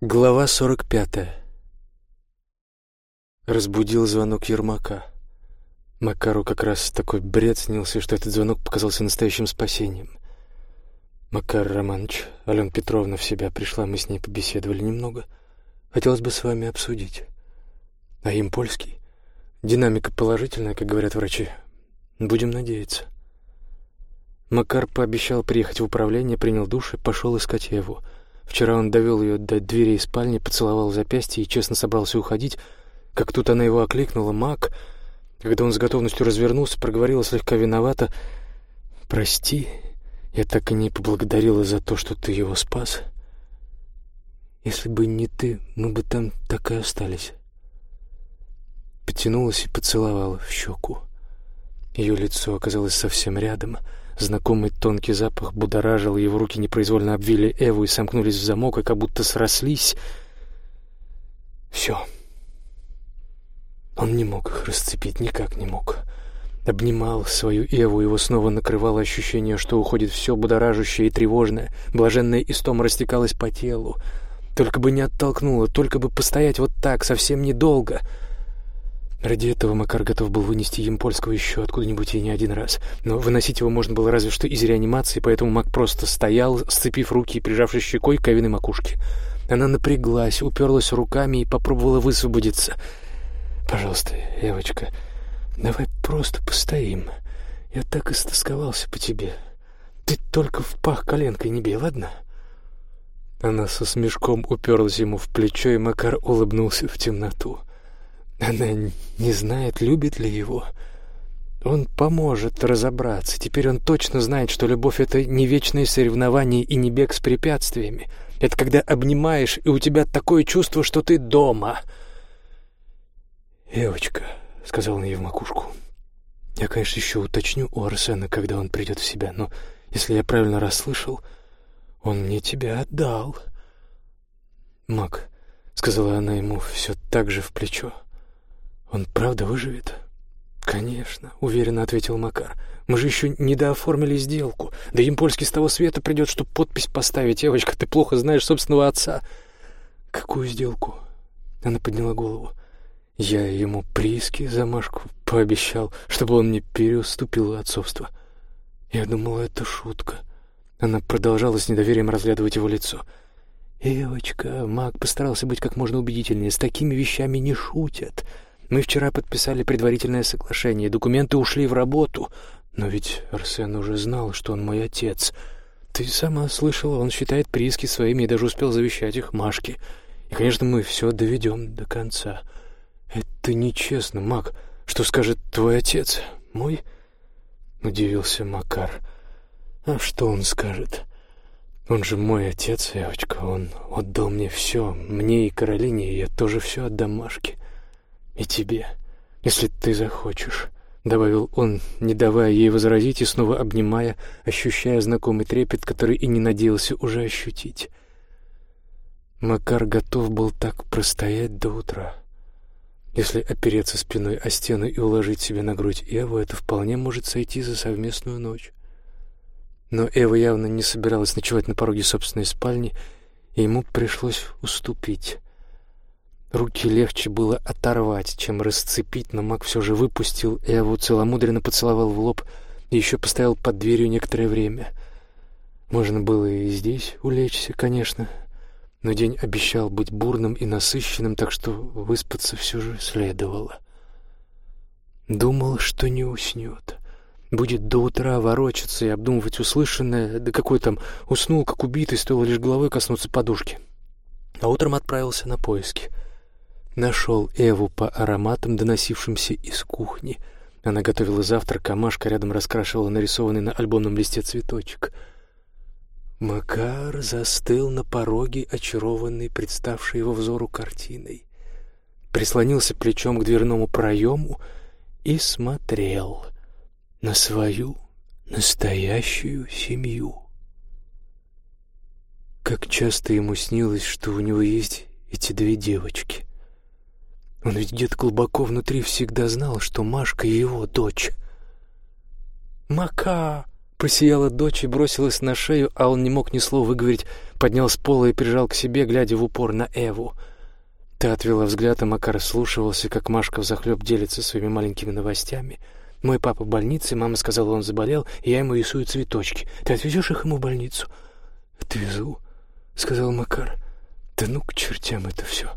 Глава сорок пятая. Разбудил звонок Ермака. Макару как раз такой бред снился, что этот звонок показался настоящим спасением. Макар Романович, Алена Петровна в себя пришла, мы с ней побеседовали немного. Хотелось бы с вами обсудить. А им польский. Динамика положительная, как говорят врачи. Будем надеяться. Макар пообещал приехать в управление, принял душ и пошел искать Еву — Вчера он довел ее до дверей спальни, поцеловал запястье и честно собрался уходить, как тут она его окликнула, «Мак!» Когда он с готовностью развернулся, проговорила слегка виновата, «Прости, я так и не поблагодарила за то, что ты его спас. Если бы не ты, мы бы там так и остались». Потянулась и поцеловала в щеку. Ее лицо оказалось совсем рядом — Знакомый тонкий запах будоражил, его руки непроизвольно обвили Эву и сомкнулись в замок, и как будто срослись. Все. Он не мог их расцепить, никак не мог. Обнимал свою Эву, его снова накрывало ощущение, что уходит все будоражащее и тревожное. Блаженная истома растекалась по телу. Только бы не оттолкнула, только бы постоять вот так, совсем недолго — Ради этого Макар готов был вынести Емпольского еще откуда-нибудь и не один раз. Но выносить его можно было разве что из реанимации, поэтому Мак просто стоял, сцепив руки и прижавшись щекой к Эвиной макушке. Она напряглась, уперлась руками и попробовала высвободиться. «Пожалуйста, Эвочка, давай просто постоим. Я так истосковался по тебе. Ты только в пах коленкой не бей, ладно?» Она со смешком уперлась ему в плечо, и Макар улыбнулся в темноту. «Да». Она не знает, любит ли его. Он поможет разобраться. Теперь он точно знает, что любовь — это не вечные соревнования и не бег с препятствиями. Это когда обнимаешь, и у тебя такое чувство, что ты дома. «Девочка», — сказал он ей в макушку, — «я, конечно, еще уточню у Арсена, когда он придет в себя, но если я правильно расслышал, он мне тебя отдал». «Мак», — сказала она ему все так же в плечо, — «Он правда выживет?» «Конечно», — уверенно ответил Макар. «Мы же еще не дооформили сделку. Да им польский с того света придет, чтобы подпись поставить. Девочка, ты плохо знаешь собственного отца». «Какую сделку?» Она подняла голову. «Я ему прииски замашку пообещал, чтобы он не переуступил отцовство». Я думала, это шутка. Она продолжала с недоверием разглядывать его лицо. «Девочка, Мак постарался быть как можно убедительнее. С такими вещами не шутят». Мы вчера подписали предварительное соглашение, документы ушли в работу. Но ведь Арсен уже знал, что он мой отец. Ты сама слышала, он считает прииски своими и даже успел завещать их Машке. И, конечно, мы все доведем до конца. Это нечестно, Мак. Что скажет твой отец? Мой? Удивился Макар. А что он скажет? Он же мой отец, девочка. Он отдал мне все, мне и Каролине, и я тоже все отдам Машке. «И тебе, если ты захочешь», — добавил он, не давая ей возразить и снова обнимая, ощущая знакомый трепет, который и не надеялся уже ощутить. Макар готов был так простоять до утра. Если опереться спиной о стену и уложить себе на грудь Эву, это вполне может сойти за совместную ночь. Но Эва явно не собиралась ночевать на пороге собственной спальни, и ему пришлось уступить. Руки легче было оторвать, чем расцепить, но маг все же выпустил, и Эву целомудренно поцеловал в лоб и еще постоял под дверью некоторое время. Можно было и здесь улечься, конечно, но день обещал быть бурным и насыщенным, так что выспаться все же следовало. Думал, что не уснет. Будет до утра ворочаться и обдумывать услышанное, да какой там уснул, как убитый, стоило лишь головой коснуться подушки. А утром отправился на поиски — Нашел Эву по ароматам, доносившимся из кухни. Она готовила завтрак, а Машка рядом раскрашивала нарисованный на альбомном листе цветочек. Макар застыл на пороге, очарованный, представшей его взору картиной. Прислонился плечом к дверному проему и смотрел на свою настоящую семью. Как часто ему снилось, что у него есть эти две девочки — он ведь где-то глубоко внутри всегда знал, что Машка его дочь. «Мака!» Просияла дочь и бросилась на шею, а он не мог ни слова выговорить, поднял с пола и прижал к себе, глядя в упор на Эву. Та отвела взгляд, а Макар слушался, как Машка взахлеб делится своими маленькими новостями. «Мой папа в больнице, мама сказала, он заболел, и я ему рисую цветочки. Ты отвезешь их ему в больницу?» «Отвезу», — сказал Макар. «Да ну к чертям это все.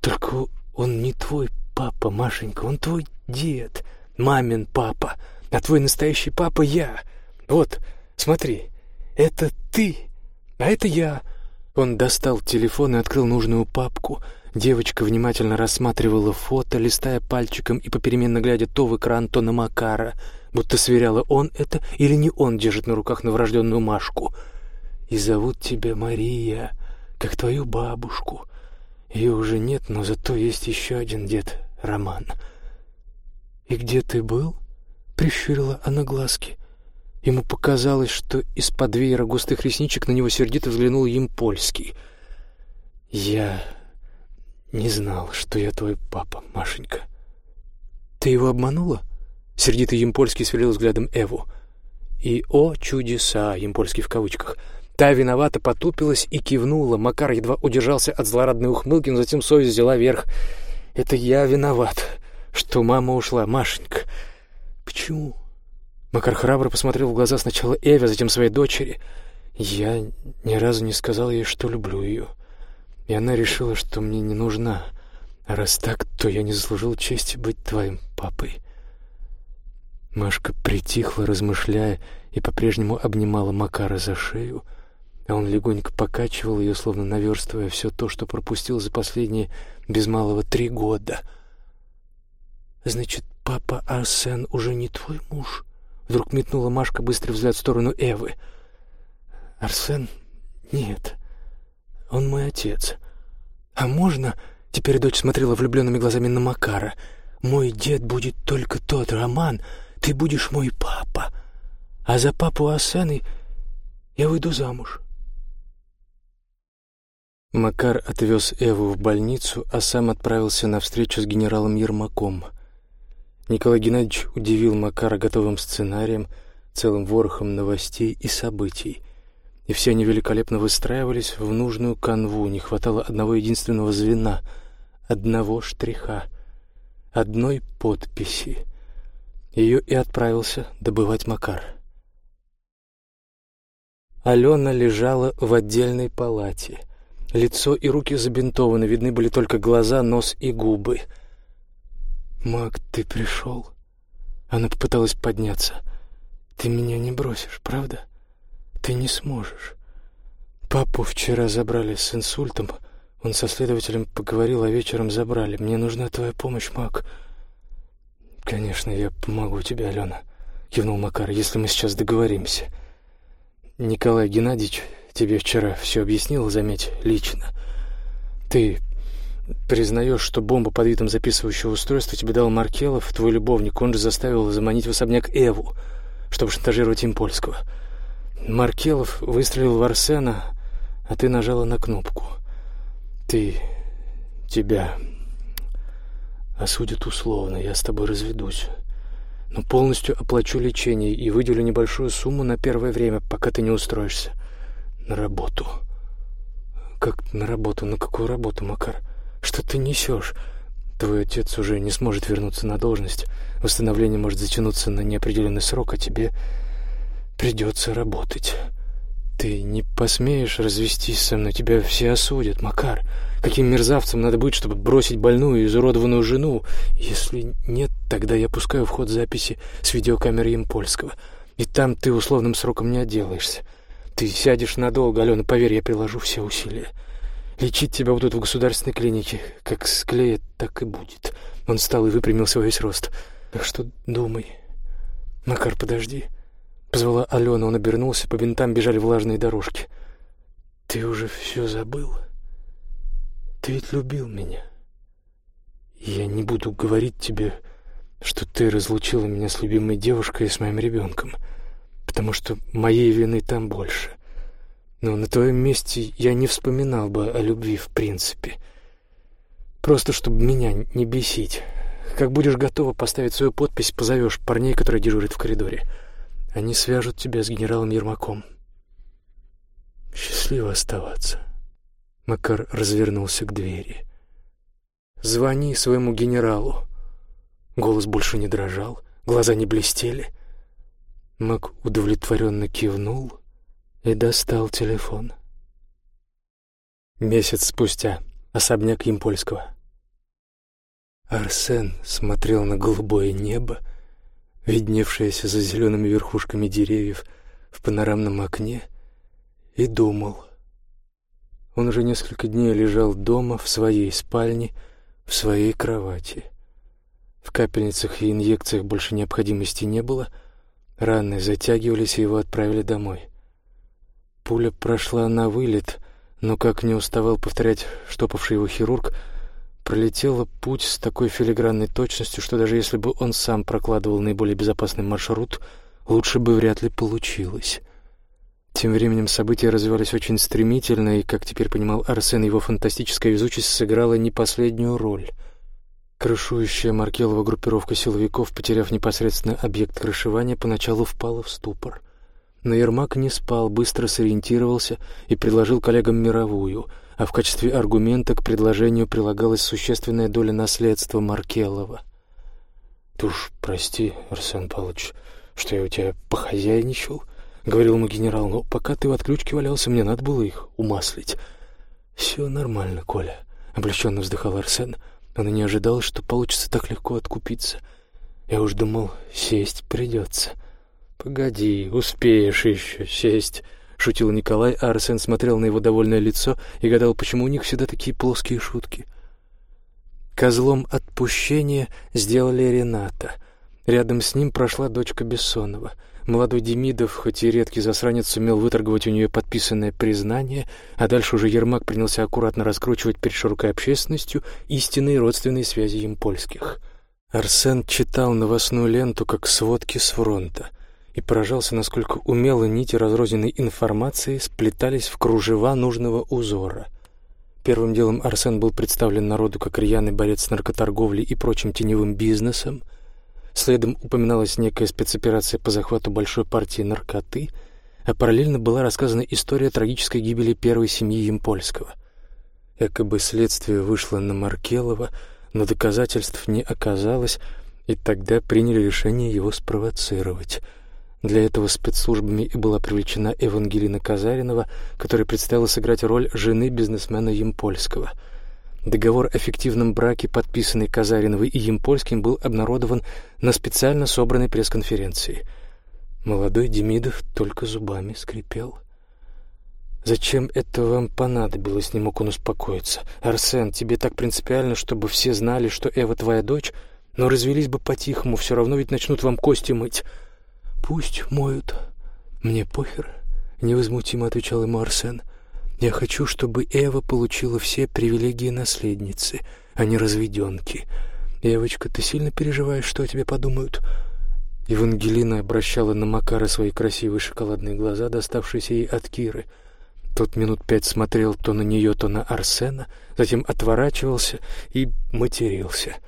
Только он не твой папа, Машенька, он твой дед, мамин папа, а твой настоящий папа я. Вот, смотри, это ты, а это я». Он достал телефон и открыл нужную папку. Девочка внимательно рассматривала фото, листая пальчиком и попеременно глядя то в экран, то на Макара, будто сверяла, он это или не он держит на руках новорожденную Машку. «И зовут тебя Мария, как твою бабушку. Ее уже нет, но зато есть еще один дед, Роман». «И где ты был?» — прищурила она глазки. Ему показалось, что из-под веера густых ресничек на него сердито взглянул им польский. «Я не знал, что я твой папа, Машенька». «Ты его обманула?» Сердито Емпольский сверлил взглядом Эву. И, о, чудеса, Емпольский в кавычках, та виновато потупилась и кивнула. Макар едва удержался от злорадной ухмылки, но затем совесть взяла верх. «Это я виноват, что мама ушла, Машенька». «Почему?» Макар храбро посмотрел в глаза сначала Эве, а затем своей дочери. Я ни разу не сказал ей, что люблю ее. И она решила, что мне не нужна. А раз так, то я не заслужил чести быть твоим папой. Машка притихла, размышляя, и по-прежнему обнимала Макара за шею, а он легонько покачивал ее, словно наверстывая все то, что пропустил за последние без малого три года. «Значит, папа Арсен уже не твой муж?» Вдруг метнула Машка быстрый взгляд в сторону Эвы. «Арсен? Нет. Он мой отец. А можно...» Теперь дочь смотрела влюбленными глазами на Макара. «Мой дед будет только тот, Роман. Ты будешь мой папа. А за папу Арсены я выйду замуж». Макар отвез Эву в больницу, а сам отправился на встречу с генералом Ермаком — Николай Геннадьевич удивил Макара готовым сценарием, целым ворохом новостей и событий. И все они великолепно выстраивались в нужную канву, не хватало одного единственного звена, одного штриха, одной подписи. Ее и отправился добывать Макар. Алена лежала в отдельной палате. Лицо и руки забинтованы, видны были только глаза, нос и губы — «Мак, ты пришел?» Она попыталась подняться. «Ты меня не бросишь, правда? Ты не сможешь. Папу вчера забрали с инсультом. Он со следователем поговорил, а вечером забрали. Мне нужна твоя помощь, Мак». «Конечно, я помогу тебе, Алена», — кивнул Макар, — «если мы сейчас договоримся». «Николай Геннадьевич тебе вчера все объяснил, заметь, лично. Ты Признаешь, что бомбу под видом записывающего устройства тебе дал Маркелов, твой любовник. Он же заставил заманить в особняк Эву, чтобы шантажировать им польского. Маркелов выстрелил в Арсена, а ты нажала на кнопку. Ты... тебя... осудят условно, я с тобой разведусь. Но полностью оплачу лечение и выделю небольшую сумму на первое время, пока ты не устроишься на работу. Как на работу? На какую работу, Макар? — что ты несешь? Твой отец уже не сможет вернуться на должность. Восстановление может затянуться на неопределенный срок, а тебе придется работать. Ты не посмеешь развестись со мной, тебя все осудят, Макар. Каким мерзавцем надо быть, чтобы бросить больную и изуродованную жену? Если нет, тогда я пускаю в ход записи с видеокамеры Емпольского. И там ты условным сроком не отделаешься. Ты сядешь надолго, Алена, поверь, я приложу все усилия. Лечить тебя будут в государственной клинике. Как склеят, так и будет. Он встал и выпрямился во весь рост. Так что думай. Макар, подожди. Позвала Алена, он обернулся, по бинтам бежали влажные дорожки. Ты уже все забыл? Ты ведь любил меня. Я не буду говорить тебе, что ты разлучила меня с любимой девушкой и с моим ребенком, потому что моей вины там больше. Но на твоем месте я не вспоминал бы о любви в принципе. Просто чтобы меня не бесить. Как будешь готова поставить свою подпись, позовешь парней, которые дежурят в коридоре. Они свяжут тебя с генералом Ермаком. Счастливо оставаться. Макар развернулся к двери. «Звони своему генералу». Голос больше не дрожал, глаза не блестели. Мак удовлетворенно кивнул и достал телефон. Месяц спустя. Особняк Импольского. Арсен смотрел на голубое небо, видневшееся за зелеными верхушками деревьев в панорамном окне, и думал. Он уже несколько дней лежал дома, в своей спальне, в своей кровати. В капельницах и инъекциях больше необходимости не было, раны затягивались, и его отправили домой. Пуля прошла на вылет, но, как не уставал повторять штопавший его хирург, пролетела путь с такой филигранной точностью, что даже если бы он сам прокладывал наиболее безопасный маршрут, лучше бы вряд ли получилось. Тем временем события развивались очень стремительно, и, как теперь понимал Арсен, его фантастическая везучесть сыграла не последнюю роль. Крышующая Маркелова группировка силовиков, потеряв непосредственно объект крышевания, поначалу впала в ступор. Но Ермак не спал, быстро сориентировался и предложил коллегам мировую — а в качестве аргумента к предложению прилагалась существенная доля наследства Маркелова. «Ты уж прости, Арсен Павлович, что я у тебя похозяйничал», — говорил ему генерал, «но пока ты в отключке валялся, мне надо было их умаслить». «Все нормально, Коля», — облегченно вздыхал Арсен. Он и не ожидал, что получится так легко откупиться. Я уж думал, сесть придется. «Погоди, успеешь еще сесть», — шутил Николай, а Арсен смотрел на его довольное лицо и гадал, почему у них всегда такие плоские шутки. Козлом отпущения сделали Рената. Рядом с ним прошла дочка Бессонова. Молодой Демидов, хоть и редкий засранец, сумел выторговать у нее подписанное признание, а дальше уже Ермак принялся аккуратно раскручивать перед широкой общественностью истинные родственные связи импольских. Арсен читал новостную ленту как сводки с фронта и поражался, насколько умело нити разрозненной информации сплетались в кружева нужного узора. Первым делом Арсен был представлен народу как рьяный борец с наркоторговлей и прочим теневым бизнесом. Следом упоминалась некая спецоперация по захвату большой партии наркоты, а параллельно была рассказана история трагической гибели первой семьи Емпольского. Якобы следствие вышло на Маркелова, но доказательств не оказалось, и тогда приняли решение его спровоцировать — для этого спецслужбами и была привлечена Евангелина Казаринова, которая предстояло сыграть роль жены бизнесмена Емпольского. Договор о фиктивном браке, подписанный Казариновой и Емпольским, был обнародован на специально собранной пресс-конференции. Молодой Демидов только зубами скрипел. «Зачем это вам понадобилось?» — не мог он успокоиться. «Арсен, тебе так принципиально, чтобы все знали, что Эва твоя дочь? Но развелись бы по-тихому, все равно ведь начнут вам кости мыть». «Пусть моют. Мне похер», — невозмутимо отвечал ему Арсен. «Я хочу, чтобы Эва получила все привилегии наследницы, а не разведенки. Эвочка, ты сильно переживаешь, что о тебе подумают?» Евангелина обращала на Макара свои красивые шоколадные глаза, доставшиеся ей от Киры. Тот минут пять смотрел то на нее, то на Арсена, затем отворачивался и матерился —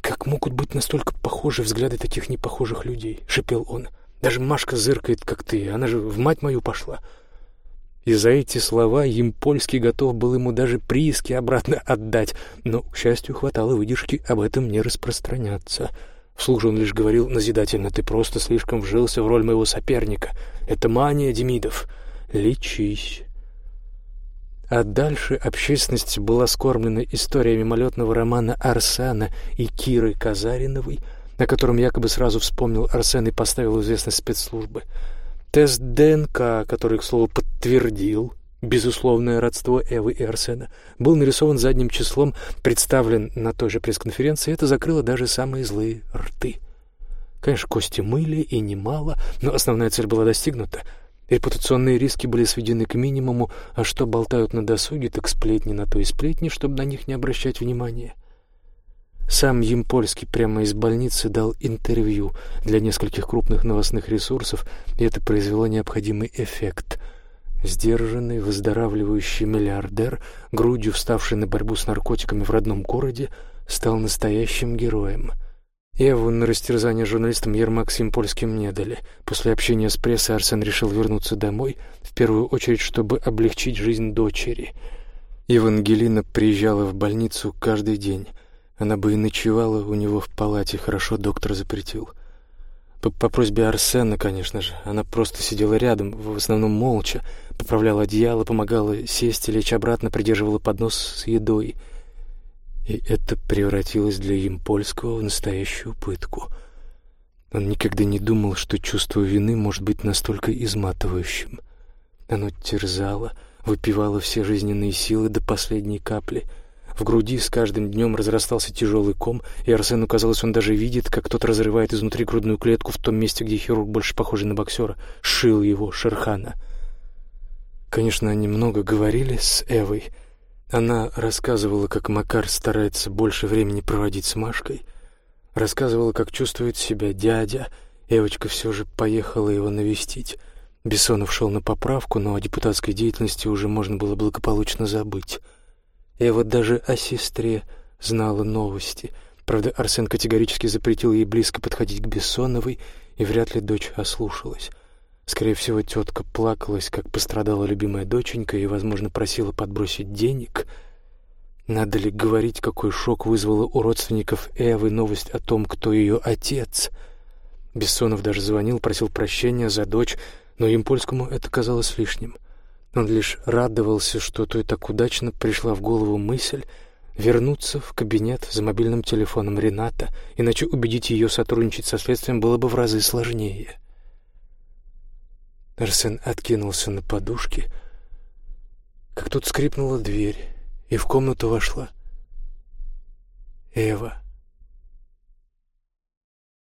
«Как могут быть настолько похожи взгляды таких непохожих людей?» — шепел он. «Даже Машка зыркает, как ты, она же в мать мою пошла». И за эти слова Емпольский готов был ему даже прииски обратно отдать, но, к счастью, хватало выдержки об этом не распространяться. Вслух же он лишь говорил назидательно, «Ты просто слишком вжился в роль моего соперника. Это мания, Демидов. Лечись». А дальше общественность была скормлена историей мимолетного романа Арсена и Киры Казариновой, о котором якобы сразу вспомнил Арсен и поставил известность спецслужбы. Тест ДНК, который, к слову, подтвердил безусловное родство Эвы и Арсена, был нарисован задним числом, представлен на той же пресс-конференции, это закрыло даже самые злые рты. Конечно, кости мыли и немало, но основная цель была достигнута — Репутационные риски были сведены к минимуму, а что болтают на досуге, так сплетни на то и сплетни, чтобы на них не обращать внимания. Сам Емпольский прямо из больницы дал интервью для нескольких крупных новостных ресурсов, и это произвело необходимый эффект. Сдержанный, выздоравливающий миллиардер, грудью вставший на борьбу с наркотиками в родном городе, стал настоящим героем. Еву на растерзание журналистам Ермак с Импольским не дали. После общения с прессой Арсен решил вернуться домой, в первую очередь, чтобы облегчить жизнь дочери. Евангелина приезжала в больницу каждый день. Она бы и ночевала у него в палате, хорошо доктор запретил. По, по просьбе Арсена, конечно же. Она просто сидела рядом, в основном молча, поправляла одеяло, помогала сесть и лечь обратно, придерживала поднос с едой — и это превратилось для Импольского в настоящую пытку. Он никогда не думал, что чувство вины может быть настолько изматывающим. Оно терзало, выпивало все жизненные силы до последней капли. В груди с каждым днем разрастался тяжелый ком, и Арсену казалось, он даже видит, как кто-то разрывает изнутри грудную клетку в том месте, где хирург, больше похожий на боксера, шил его, Шерхана. Конечно, они много говорили с Эвой, она рассказывала, как Макар старается больше времени проводить с Машкой, рассказывала, как чувствует себя дядя. Эвочка все же поехала его навестить. Бессонов шел на поправку, но о депутатской деятельности уже можно было благополучно забыть. Эва даже о сестре знала новости. Правда, Арсен категорически запретил ей близко подходить к Бессоновой, и вряд ли дочь ослушалась. Скорее всего, тетка плакалась, как пострадала любимая доченька, и, возможно, просила подбросить денег. Надо ли говорить, какой шок вызвала у родственников Эвы новость о том, кто ее отец? Бессонов даже звонил, просил прощения за дочь, но Импольскому это казалось лишним. Он лишь радовался, что той так удачно пришла в голову мысль вернуться в кабинет за мобильным телефоном Рената, иначе убедить ее сотрудничать со следствием было бы в разы сложнее. Арсен откинулся на подушке, как тут скрипнула дверь, и в комнату вошла Эва.